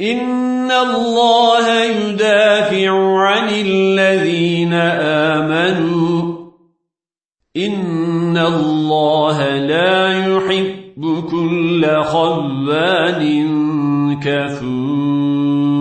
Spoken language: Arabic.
إن الله يدافع عن الذين آمنوا. إن الله لا يحب كل خبان كفور.